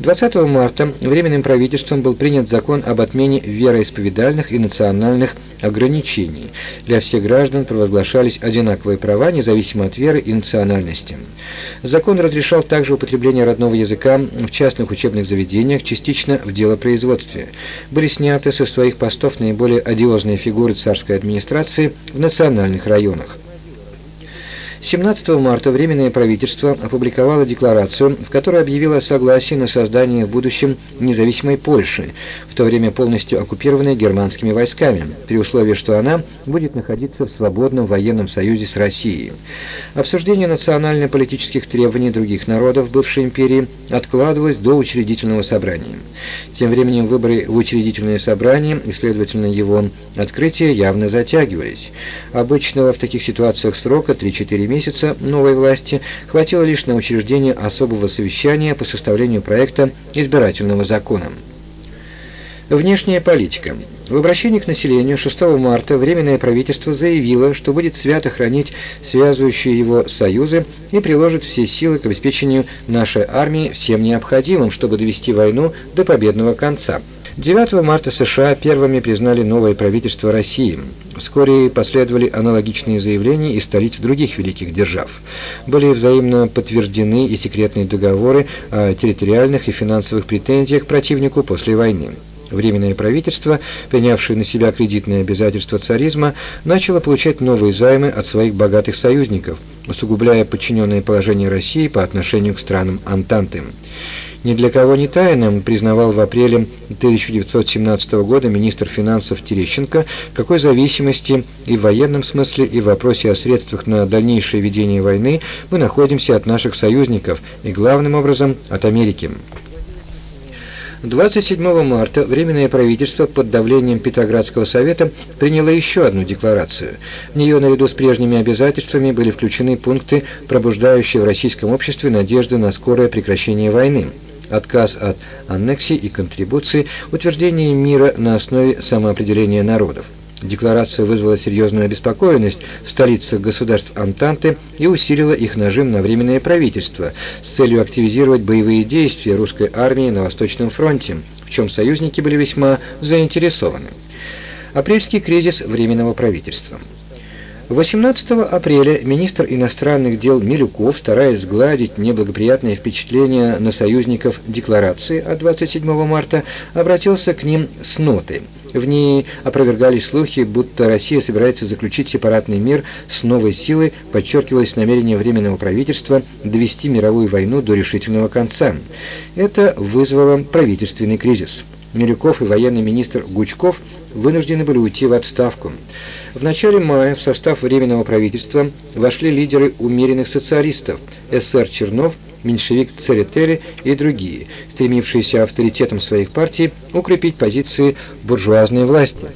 20 марта Временным правительством был принят закон об отмене вероисповедальных и национальных ограничений. Для всех граждан провозглашались одинаковые права, независимо от веры и национальности. Закон разрешал также употребление родного языка в частных учебных заведениях, частично в делопроизводстве. Были сняты со своих постов наиболее одиозные фигуры царской администрации в национальных районах. 17 марта Временное правительство опубликовало декларацию, в которой объявило согласие на создание в будущем независимой Польши, в то время полностью оккупированной германскими войсками, при условии, что она будет находиться в свободном военном союзе с Россией. Обсуждение национально-политических требований других народов бывшей империи откладывалось до учредительного собрания. Тем временем выборы в учредительное собрание и, следовательно, его открытие явно затягивались. Обычного в таких ситуациях срока 3-4 месяца новой власти хватило лишь на учреждение особого совещания по составлению проекта избирательного закона. Внешняя политика. В обращении к населению 6 марта Временное правительство заявило, что будет свято хранить связывающие его союзы и приложит все силы к обеспечению нашей армии всем необходимым, чтобы довести войну до победного конца. 9 марта США первыми признали новое правительство России. Вскоре последовали аналогичные заявления из столиц других великих держав. Были взаимно подтверждены и секретные договоры о территориальных и финансовых претензиях противнику после войны. Временное правительство, принявшее на себя кредитные обязательства царизма, начало получать новые займы от своих богатых союзников, усугубляя подчиненное положение России по отношению к странам Антанты. Ни для кого не тайным признавал в апреле 1917 года министр финансов Терещенко, какой зависимости и в военном смысле, и в вопросе о средствах на дальнейшее ведение войны мы находимся от наших союзников и главным образом от Америки. 27 марта Временное правительство под давлением Петроградского совета приняло еще одну декларацию. В нее наряду с прежними обязательствами были включены пункты, пробуждающие в российском обществе надежды на скорое прекращение войны отказ от аннексии и контрибуции, утверждение мира на основе самоопределения народов. Декларация вызвала серьезную обеспокоенность в столицах государств Антанты и усилила их нажим на Временное правительство с целью активизировать боевые действия русской армии на Восточном фронте, в чем союзники были весьма заинтересованы. Апрельский кризис Временного правительства. 18 апреля министр иностранных дел Милюков, стараясь сгладить неблагоприятное впечатление на союзников декларации от 27 марта, обратился к ним с нотой – в ней опровергались слухи, будто Россия собирается заключить сепаратный мир с новой силой, подчеркивалось намерение Временного правительства довести мировую войну до решительного конца. Это вызвало правительственный кризис. Милюков и военный министр Гучков вынуждены были уйти в отставку. В начале мая в состав Временного правительства вошли лидеры умеренных социалистов СССР Чернов, меньшевик Церетели и другие, стремившиеся авторитетом своих партий укрепить позиции буржуазной власти.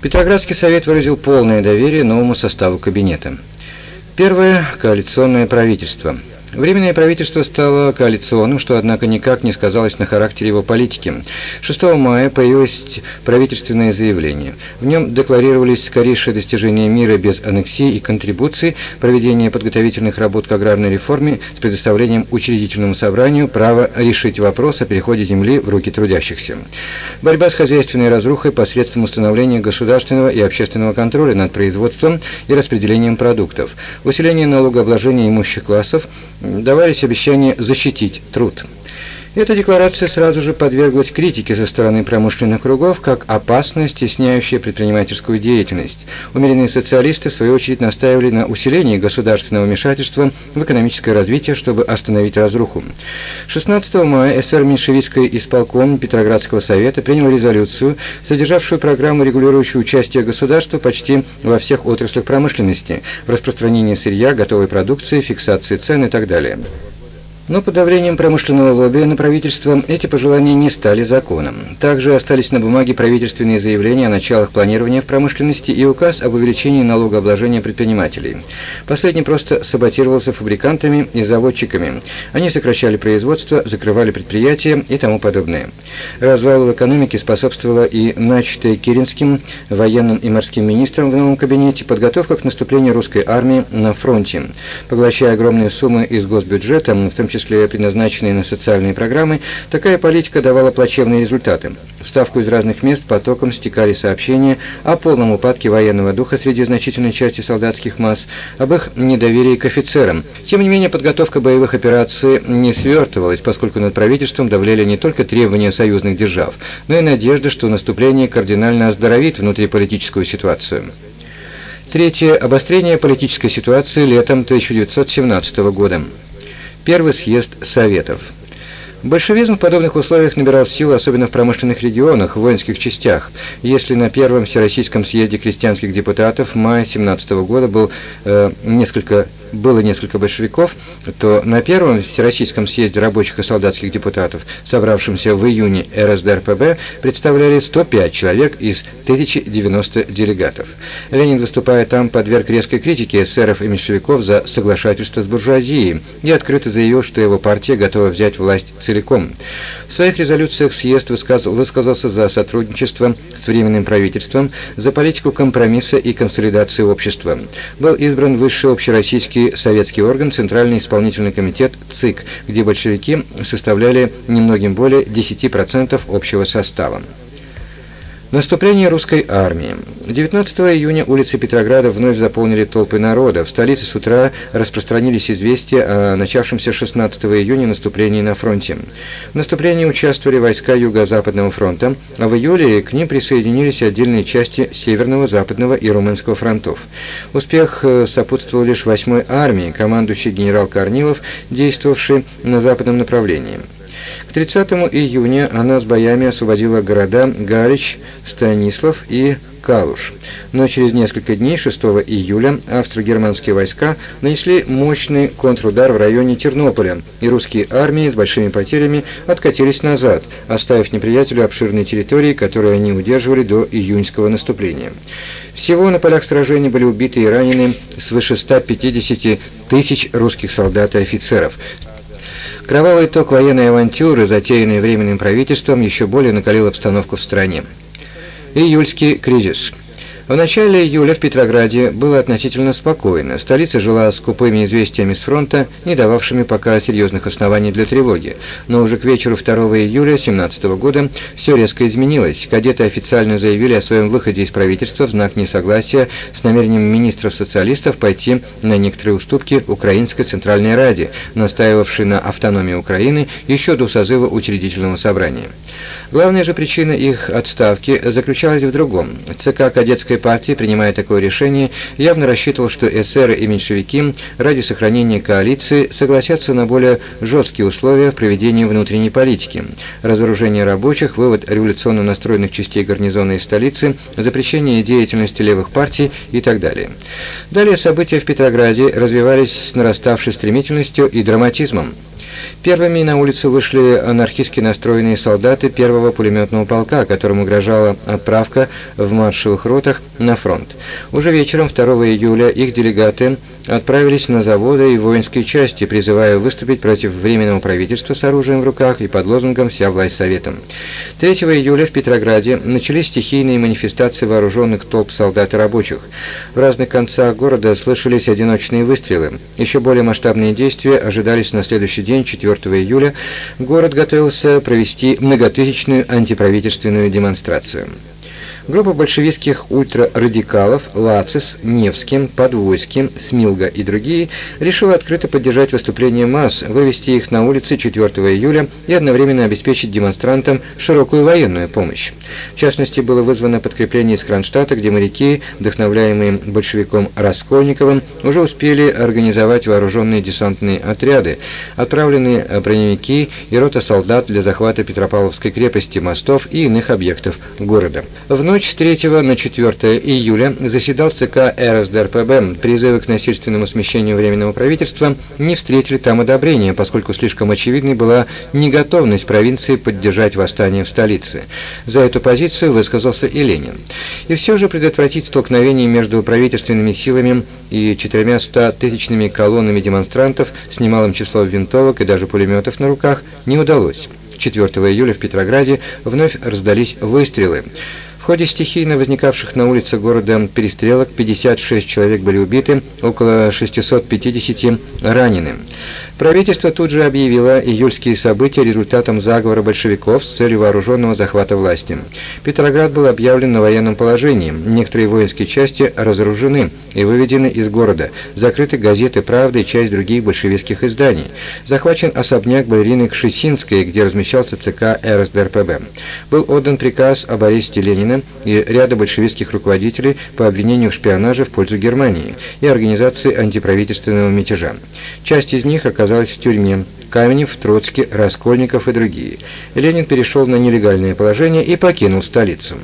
Петроградский совет выразил полное доверие новому составу кабинета. Первое – коалиционное правительство – Временное правительство стало коалиционным, что, однако, никак не сказалось на характере его политики. 6 мая появилось правительственное заявление. В нем декларировались скорейшее достижение мира без аннексии и контрибуций, проведение подготовительных работ к аграрной реформе с предоставлением учредительному собранию права решить вопрос о переходе земли в руки трудящихся. Борьба с хозяйственной разрухой посредством установления государственного и общественного контроля над производством и распределением продуктов. Усиление налогообложения имущих классов – давались обещания защитить труд. Эта декларация сразу же подверглась критике со стороны промышленных кругов как опасная, стесняющая предпринимательскую деятельность. Умеренные социалисты, в свою очередь, настаивали на усилении государственного вмешательства в экономическое развитие, чтобы остановить разруху. 16 мая СССР меньшевистский исполком Петроградского совета принял резолюцию, содержавшую программу, регулирующую участие государства почти во всех отраслях промышленности, в распространении сырья, готовой продукции, фиксации цен и так далее. Но под давлением промышленного лобби на правительство эти пожелания не стали законом. Также остались на бумаге правительственные заявления о началах планирования в промышленности и указ об увеличении налогообложения предпринимателей. Последний просто саботировался фабрикантами и заводчиками. Они сокращали производство, закрывали предприятия и тому подобное. Развалу в экономике способствовала и начатая Киринским, военным и морским министром в новом кабинете подготовка к наступлению русской армии на фронте. Поглощая огромные суммы из госбюджета, в том числе числе предназначенные на социальные программы, такая политика давала плачевные результаты. В Ставку из разных мест потоком стекали сообщения о полном упадке военного духа среди значительной части солдатских масс, об их недоверии к офицерам. Тем не менее, подготовка боевых операций не свертывалась, поскольку над правительством давлели не только требования союзных держав, но и надежда, что наступление кардинально оздоровит внутриполитическую ситуацию. Третье. Обострение политической ситуации летом 1917 года. Первый съезд Советов. Большевизм в подобных условиях набирал силу, особенно в промышленных регионах, в воинских частях. Если на Первом Всероссийском съезде крестьянских депутатов в мае 17 года был э, несколько было несколько большевиков, то на первом Всероссийском съезде рабочих и солдатских депутатов, собравшемся в июне РСДРПБ, представляли 105 человек из 1090 делегатов. Ленин, выступая там, подверг резкой критике эсеров и меньшевиков за соглашательство с буржуазией и открыто заявил, что его партия готова взять власть целиком. В своих резолюциях съезд высказался за сотрудничество с Временным правительством, за политику компромисса и консолидации общества. Был избран высший общероссийский советский орган Центральный исполнительный комитет ЦИК, где большевики составляли немногим более 10% общего состава. Наступление русской армии. 19 июня улицы Петрограда вновь заполнили толпы народа. В столице с утра распространились известия о начавшемся 16 июня наступлении на фронте. В наступлении участвовали войска Юго-Западного фронта, а в июле к ним присоединились отдельные части Северного, Западного и Румынского фронтов. Успех э, сопутствовал лишь 8-й армии, командующий генерал Корнилов, действовавший на западном направлении. К 30 июня она с боями освободила города Галич, Станислав и Калуш. Но через несколько дней, 6 июля, австро-германские войска нанесли мощный контрудар в районе Тернополя, и русские армии с большими потерями откатились назад, оставив неприятелю обширные территории, которые они удерживали до июньского наступления. Всего на полях сражений были убиты и ранены свыше 150 тысяч русских солдат и офицеров. Кровавый итог военной авантюры, затеянной Временным правительством, еще более накалил обстановку в стране. Июльский кризис – в начале июля в Петрограде было относительно спокойно. Столица жила скупыми известиями с фронта, не дававшими пока серьезных оснований для тревоги. Но уже к вечеру 2 июля 17 года все резко изменилось. Кадеты официально заявили о своем выходе из правительства в знак несогласия с намерением министров-социалистов пойти на некоторые уступки Украинской Центральной Раде, настаивавшей на автономии Украины еще до созыва учредительного собрания. Главная же причина их отставки заключалась в другом. ЦК кадетской партии, принимая такое решение, явно рассчитывал, что эсеры и меньшевики ради сохранения коалиции согласятся на более жесткие условия в проведении внутренней политики. Разоружение рабочих, вывод революционно настроенных частей гарнизона из столицы, запрещение деятельности левых партий и так далее. Далее события в Петрограде развивались с нараставшей стремительностью и драматизмом. Первыми на улицу вышли анархистски настроенные солдаты первого пулеметного полка, которым угрожала отправка в маршевых ротах на фронт. Уже вечером 2 июля их делегаты отправились на заводы и воинские части, призывая выступить против Временного правительства с оружием в руках и под лозунгом «Вся власть Советом». 3 июля в Петрограде начались стихийные манифестации вооруженных толп солдат и рабочих. В разных концах города слышались одиночные выстрелы. Еще более масштабные действия ожидались на следующий день, 4 июля. Город готовился провести многотысячную антиправительственную демонстрацию. Группа большевистских ультрарадикалов Лацис, Невский, Подвойский, Смилга и другие решила открыто поддержать выступление масс, вывести их на улицы 4 июля и одновременно обеспечить демонстрантам широкую военную помощь. В частности, было вызвано подкрепление из Кронштадта, где моряки, вдохновляемые большевиком Раскольниковым, уже успели организовать вооруженные десантные отряды, отправленные броневики и рота солдат для захвата Петропавловской крепости, мостов и иных объектов города. Вновь ночь с 3 на 4 июля заседал ЦК РСДРПБ. Призывы к насильственному смещению Временного правительства не встретили там одобрения, поскольку слишком очевидной была неготовность провинции поддержать восстание в столице. За эту позицию высказался и Ленин. И все же предотвратить столкновение между правительственными силами и четырьмя тысячными колоннами демонстрантов с немалым числом винтовок и даже пулеметов на руках не удалось. 4 июля в Петрограде вновь раздались выстрелы. В ходе стихийно возникавших на улице города перестрелок 56 человек были убиты, около 650 ранены. Правительство тут же объявило июльские события результатом заговора большевиков с целью вооруженного захвата власти. Петроград был объявлен на военном положении, некоторые воинские части разоружены и выведены из города, закрыты газеты «Правда» и часть других большевистских изданий. Захвачен особняк балерины Кшесинской, где размещался ЦК РСДРПБ. Был отдан приказ об аресте Ленина и ряда большевистских руководителей по обвинению в шпионаже в пользу Германии и организации антиправительственного мятежа. Часть из них оказалась в тюрьме, Каменев, Троцкий, Раскольников и другие. Ленин перешел на нелегальное положение и покинул столицу.